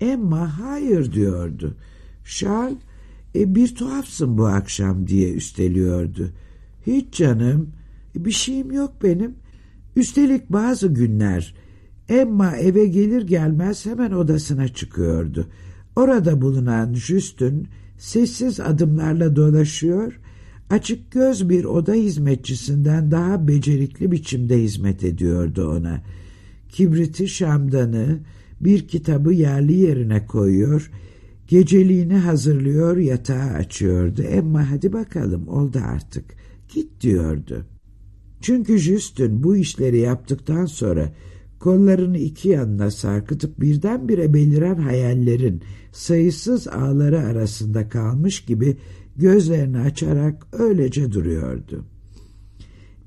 Emma hayır diyordu. Charles e, bir tuhafsın bu akşam diye üsteliyordu. Hiç canım bir şeyim yok benim. Üstelik bazı günler Emma eve gelir gelmez hemen odasına çıkıyordu. Orada bulunan Justin sessiz adımlarla dolaşıyor, açık göz bir oda hizmetçisinden daha becerikli biçimde hizmet ediyordu ona. Kibriti şamdanı, bir kitabı yerli yerine koyuyor, geceliğini hazırlıyor, yatağı açıyordu. Emma hadi bakalım oldu artık, git diyordu. Çünkü Justin bu işleri yaptıktan sonra kollarını iki yanına sarkıtıp birdenbire beliren hayallerin sayısız ağları arasında kalmış gibi gözlerini açarak öylece duruyordu.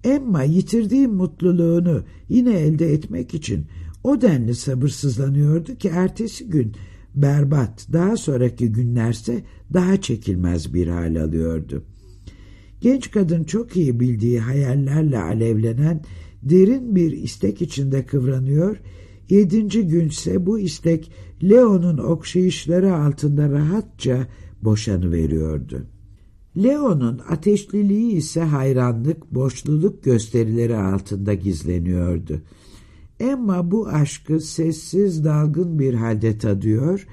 Emma yitirdiği mutluluğunu yine elde etmek için o denli sabırsızlanıyordu ki ertesi gün berbat, daha sonraki günlerse daha çekilmez bir hal alıyordu. Genç kadın çok iyi bildiği hayallerle alevlenen derin bir istek içinde kıvranıyor, yedinci günse bu istek Leo'nun okşayışları altında rahatça boşanıveriyordu. Leo'nun ateşliliği ise hayranlık, boşluluk gösterileri altında gizleniyordu. Emma bu aşkı sessiz, dalgın bir halde tadıyor,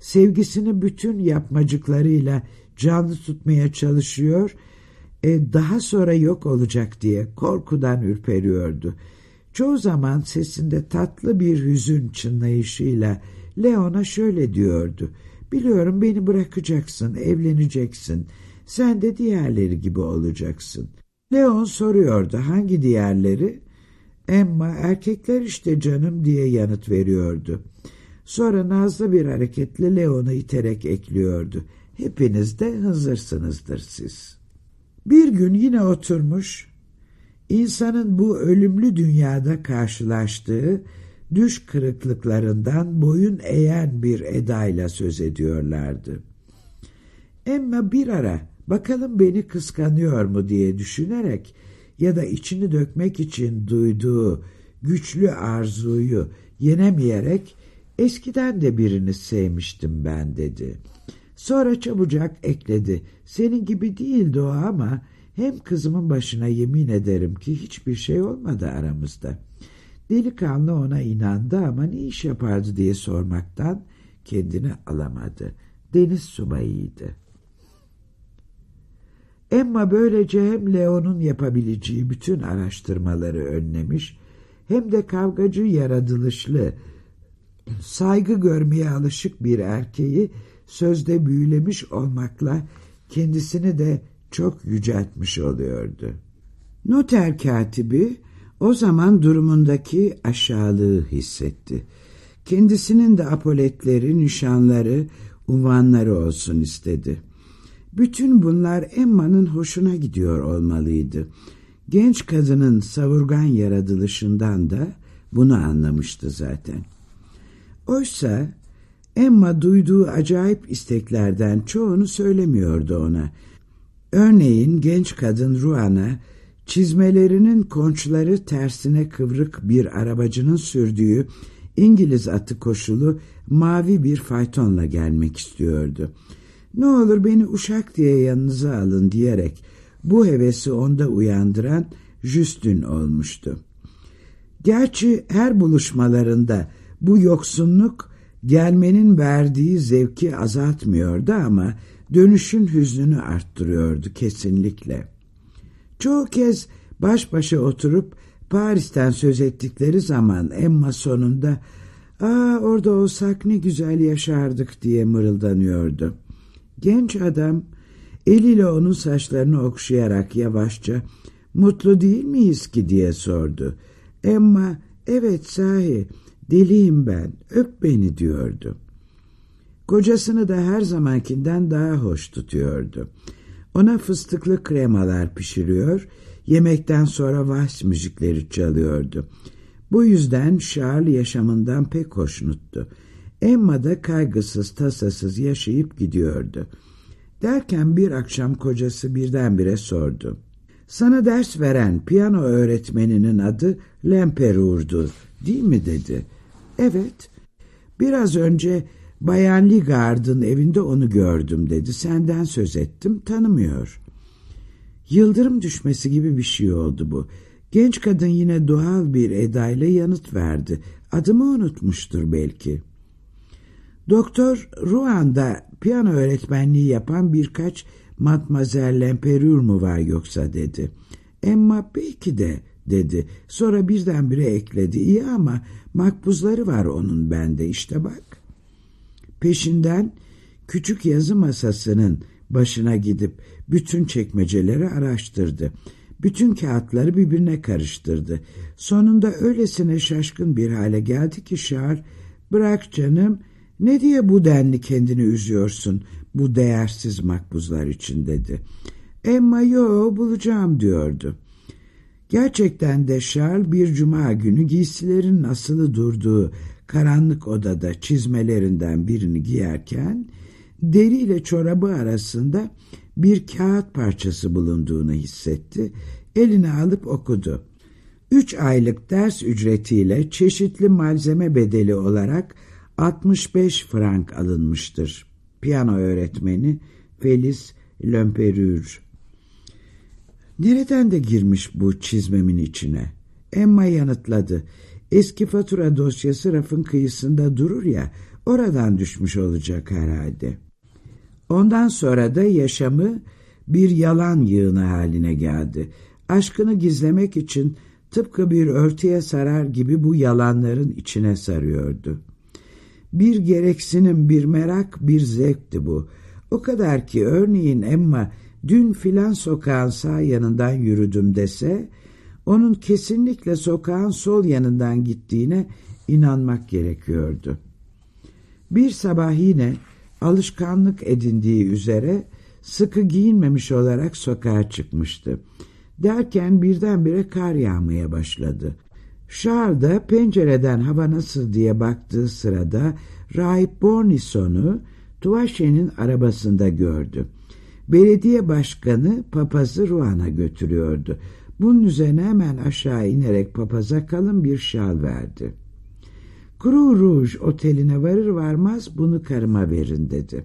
sevgisini bütün yapmacıklarıyla canlı tutmaya çalışıyor, e, daha sonra yok olacak diye korkudan ürperiyordu. Çoğu zaman sesinde tatlı bir hüzün çınlayışıyla Leon'a şöyle diyordu. Biliyorum beni bırakacaksın, evleneceksin. Sen de diğerleri gibi olacaksın. Leon soruyordu hangi diğerleri? Emma erkekler işte canım diye yanıt veriyordu. Sonra nazlı bir hareketle Leon'u iterek ekliyordu. Hepiniz de hazırsınızdır siz. Bir gün yine oturmuş, insanın bu ölümlü dünyada karşılaştığı düş kırıklıklarından boyun eğen bir edayla söz ediyorlardı. Emma bir ara bakalım beni kıskanıyor mu diye düşünerek ya da içini dökmek için duyduğu güçlü arzuyu yenemeyerek eskiden de birini sevmiştim ben dedi. Sonra çabucak ekledi. Senin gibi değildi o ama hem kızımın başına yemin ederim ki hiçbir şey olmadı aramızda. Delikanlı ona inandı ama ne iş yapardı diye sormaktan kendini alamadı. Deniz subayıydı. Emma böylece hem Leon'un yapabileceği bütün araştırmaları önlemiş hem de kavgacı yaratılışlı, saygı görmeye alışık bir erkeği sözde büyülemiş olmakla kendisini de çok yüceltmiş oluyordu. Noter katibi o zaman durumundaki aşağılığı hissetti. Kendisinin de apoletleri, nişanları, uvanları olsun istedi. Bütün bunlar Emma'nın hoşuna gidiyor olmalıydı. Genç kadının savurgan yaratılışından da bunu anlamıştı zaten. Oysa Emma duyduğu acayip isteklerden çoğunu söylemiyordu ona. Örneğin genç kadın Ruan'a çizmelerinin konçları tersine kıvrık bir arabacının sürdüğü İngiliz atı koşulu mavi bir faytonla gelmek istiyordu. Ne olur beni uşak diye yanınıza alın diyerek bu hevesi onda uyandıran Justin olmuştu. Gerçi her buluşmalarında bu yoksunluk gelmenin verdiği zevki azaltmıyordu ama dönüşün hüznünü arttırıyordu kesinlikle. Çoğu kez baş başa oturup Paris'ten söz ettikleri zaman Emma sonunda ''Aa orada olsak ne güzel yaşardık'' diye mırıldanıyordu. Genç adam eliyle onun saçlarını okşayarak yavaşça ''Mutlu değil miyiz ki?'' diye sordu. Emma ''Evet sahi deliyim ben öp beni'' diyordu. Kocasını da her zamankinden daha hoş tutuyordu. Ona fıstıklı kremalar pişiriyor, yemekten sonra vals müzikleri çalıyordu. Bu yüzden Charles yaşamından pek hoşnuttu. Emma da kaygısız tasasız yaşayıp gidiyordu. Derken bir akşam kocası birdenbire sordu. Sana ders veren piyano öğretmeninin adı Lemperur'du değil mi dedi. Evet biraz önce Bayan Ligard'ın evinde onu gördüm dedi. Senden söz ettim, tanımıyor. Yıldırım düşmesi gibi bir şey oldu bu. Genç kadın yine doğal bir edayla yanıt verdi. Adımı unutmuştur belki. Doktor Ruan'da piyano öğretmenliği yapan birkaç Matmazel Lemperür mu var yoksa dedi. Emma belki de dedi. Sonra birdenbire ekledi. İyi ama makbuzları var onun bende işte bak. Peşinden küçük yazı masasının başına gidip bütün çekmeceleri araştırdı. Bütün kağıtları birbirine karıştırdı. Sonunda öylesine şaşkın bir hale geldi ki Şar, bırak canım, ne diye bu denli kendini üzüyorsun bu değersiz makbuzlar için dedi. Emma yo bulacağım diyordu. Gerçekten de Charles bir cuma günü giysilerin asılı durduğu karanlık odada çizmelerinden birini giyerken deri ile çorabı arasında bir kağıt parçası bulunduğunu hissetti. Eline alıp okudu. Üç aylık ders ücretiyle çeşitli malzeme bedeli olarak 65 frank alınmıştır. Piyano öğretmeni Feliz Lömperür. Nereden de girmiş bu çizmemin içine? Emma yanıtladı. Eski fatura dosyası rafın kıyısında durur ya, oradan düşmüş olacak herhalde. Ondan sonra da yaşamı bir yalan yığını haline geldi. Aşkını gizlemek için tıpkı bir örtüye sarar gibi bu yalanların içine sarıyordu. Bir gereksinim, bir merak, bir zevkti bu. O kadar ki örneğin Emma dün filan sokağın sağ yanından yürüdüm dese, onun kesinlikle sokağın sol yanından gittiğine inanmak gerekiyordu. Bir sabah yine alışkanlık edindiği üzere sıkı giyinmemiş olarak sokağa çıkmıştı. Derken birdenbire kar yağmaya başladı. Charles pencereden hava nasıl diye baktığı sırada Rahip Bornison'u Tuvaşe'nin arabasında gördü. Belediye başkanı papazı Ruan'a götürüyordu. Bunun üzerine hemen aşağı inerek papaza kalın bir şal verdi. Cru Rouge oteline varır varmaz bunu karıma verin dedi.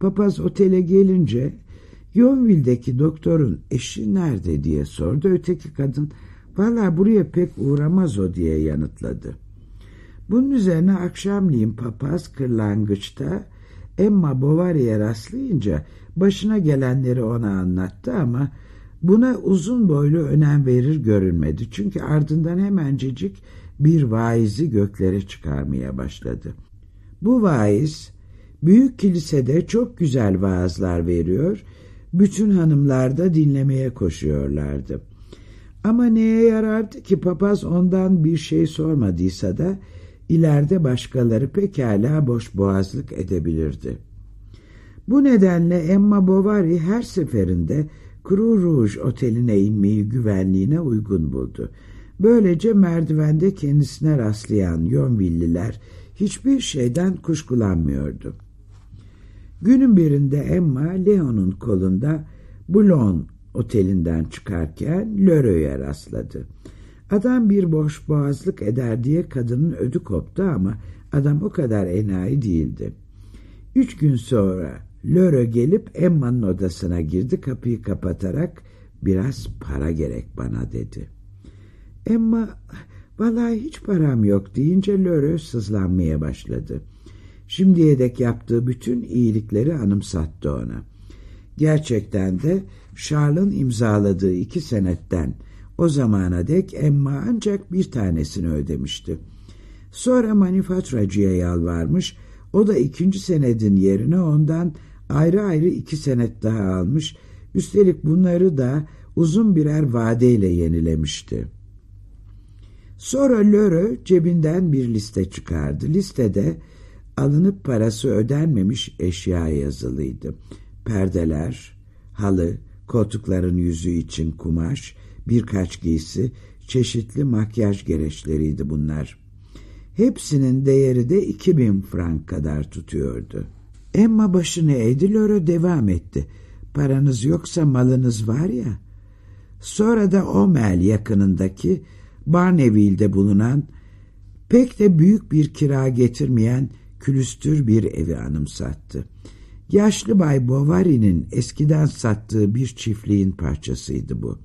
Papaz otele gelince Yonville'deki doktorun eşi nerede diye sordu. Öteki kadın valla buraya pek uğramaz o diye yanıtladı. Bunun üzerine akşamleyin papaz kırlangıçta Emma Bovary'e rastlayınca başına gelenleri ona anlattı ama buna uzun boylu önem verir görünmedi. Çünkü ardından hemencecik bir vaizi göklere çıkarmaya başladı. Bu vaiz büyük kilisede çok güzel vaazlar veriyor, bütün hanımlar da dinlemeye koşuyorlardı. Ama neye yarardı ki papaz ondan bir şey sormadıysa da ileride başkaları pekala boş boğazlık edebilirdi. Bu nedenle Emma Bovary her seferinde Cru Rouge oteline inmeyi güvenliğine uygun buldu. Böylece merdivende kendisine rastlayan Yonvilliler hiçbir şeyden kuşkulanmıyordu. Günün birinde Emma Leon'un kolunda Boulogne otelinden çıkarken Lörö'ye rastladı. Adam bir boş boğazlık eder diye kadının ödü koptu ama adam o kadar enayi değildi. Üç gün sonra Lörö gelip Emma'nın odasına girdi kapıyı kapatarak biraz para gerek bana dedi. Emma vallahi hiç param yok deyince Lörö sızlanmaya başladı. Şimdiye dek yaptığı bütün iyilikleri anımsattı ona. Gerçekten de Charles'ın imzaladığı iki senetten o zamana dek Emma ancak bir tanesini ödemişti. Sonra manifaturacıya yalvarmış, o da ikinci senedin yerine ondan ayrı ayrı iki senet daha almış, üstelik bunları da uzun birer vadeyle yenilemişti. Sonra Lörö cebinden bir liste çıkardı. Listede alınıp parası ödenmemiş eşya yazılıydı. Perdeler, halı, koltukların yüzü için kumaş, birkaç giysi, çeşitli makyaj gereçleriydi bunlar. Hepsinin değeri de 2000 frank kadar tutuyordu. Emma başını eğdi, Loro devam etti. Paranız yoksa malınız var ya. Sonra da Omel yakınındaki Barneville'de bulunan pek de büyük bir kira getirmeyen külüstür bir evi anımsattı. Yaşlı Bay Bovary'nin eskiden sattığı bir çiftliğin parçasıydı bu.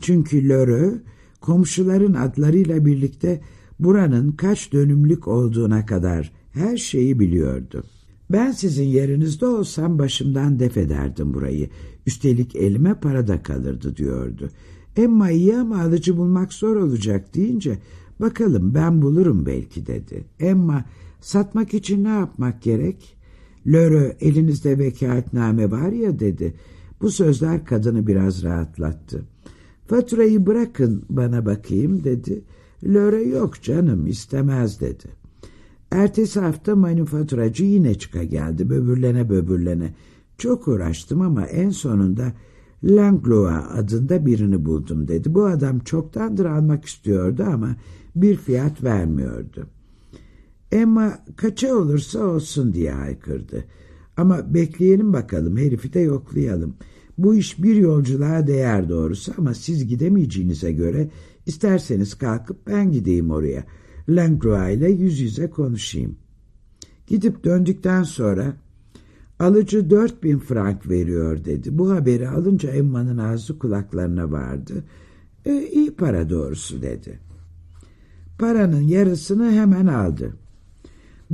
Çünkü Lörö komşuların adlarıyla birlikte buranın kaç dönümlük olduğuna kadar her şeyi biliyordu. Ben sizin yerinizde olsam başımdan def ederdim burayı. Üstelik elime para da kalırdı diyordu. Emma iyi ama alıcı bulmak zor olacak deyince bakalım ben bulurum belki dedi. Emma satmak için ne yapmak gerek? Lörö elinizde vekaletname var ya dedi. Bu sözler kadını biraz rahatlattı. Faturayı bırakın bana bakayım dedi. Lörö yok canım istemez dedi. Ertesi hafta manifaturacı yine çıka geldi böbürlene böbürlene. Çok uğraştım ama en sonunda Langlois adında birini buldum dedi. Bu adam çoktandır almak istiyordu ama bir fiyat vermiyordu. Emma kaça olursa olsun diye haykırdı. Ama bekleyelim bakalım herifi de yoklayalım. Bu iş bir yolculuğa değer doğrusu ama siz gidemeyeceğinize göre isterseniz kalkıp ben gideyim oraya. Langlois ile yüz yüze konuşayım. Gidip döndükten sonra alıcı dört bin frank veriyor dedi. Bu haberi alınca Emma'nın ağzı kulaklarına vardı. E, iyi para doğrusu dedi. Paranın yarısını hemen aldı.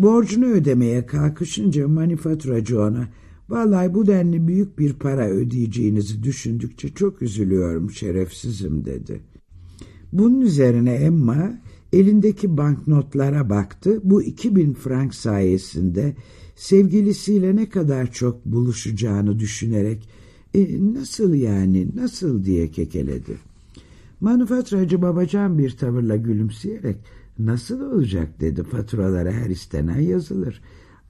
Borcunu ödemeye kalkışınca manifaturacı ona Vallahi bu denli büyük bir para ödeyeceğinizi düşündükçe çok üzülüyorum şerefsizim dedi. Bunun üzerine Emma elindeki banknotlara baktı. Bu 2000 frank sayesinde sevgilisiyle ne kadar çok buluşacağını düşünerek e, nasıl yani nasıl diye kekeledi. Manufaturacı babacan bir tavırla gülümseyerek nasıl olacak dedi faturalara her istenen yazılır.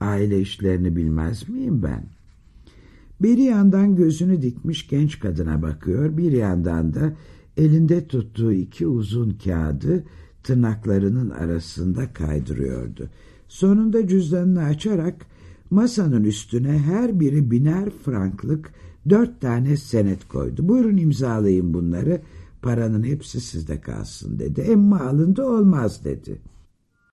Aile işlerini bilmez miyim ben? Bir yandan gözünü dikmiş genç kadına bakıyor, bir yandan da elinde tuttuğu iki uzun kağıdı tırnaklarının arasında kaydırıyordu. Sonunda cüzdanını açarak masanın üstüne her biri biner franklık dört tane senet koydu. Buyurun imzalayın bunları, paranın hepsi sizde kalsın dedi. Emma alındı olmaz dedi.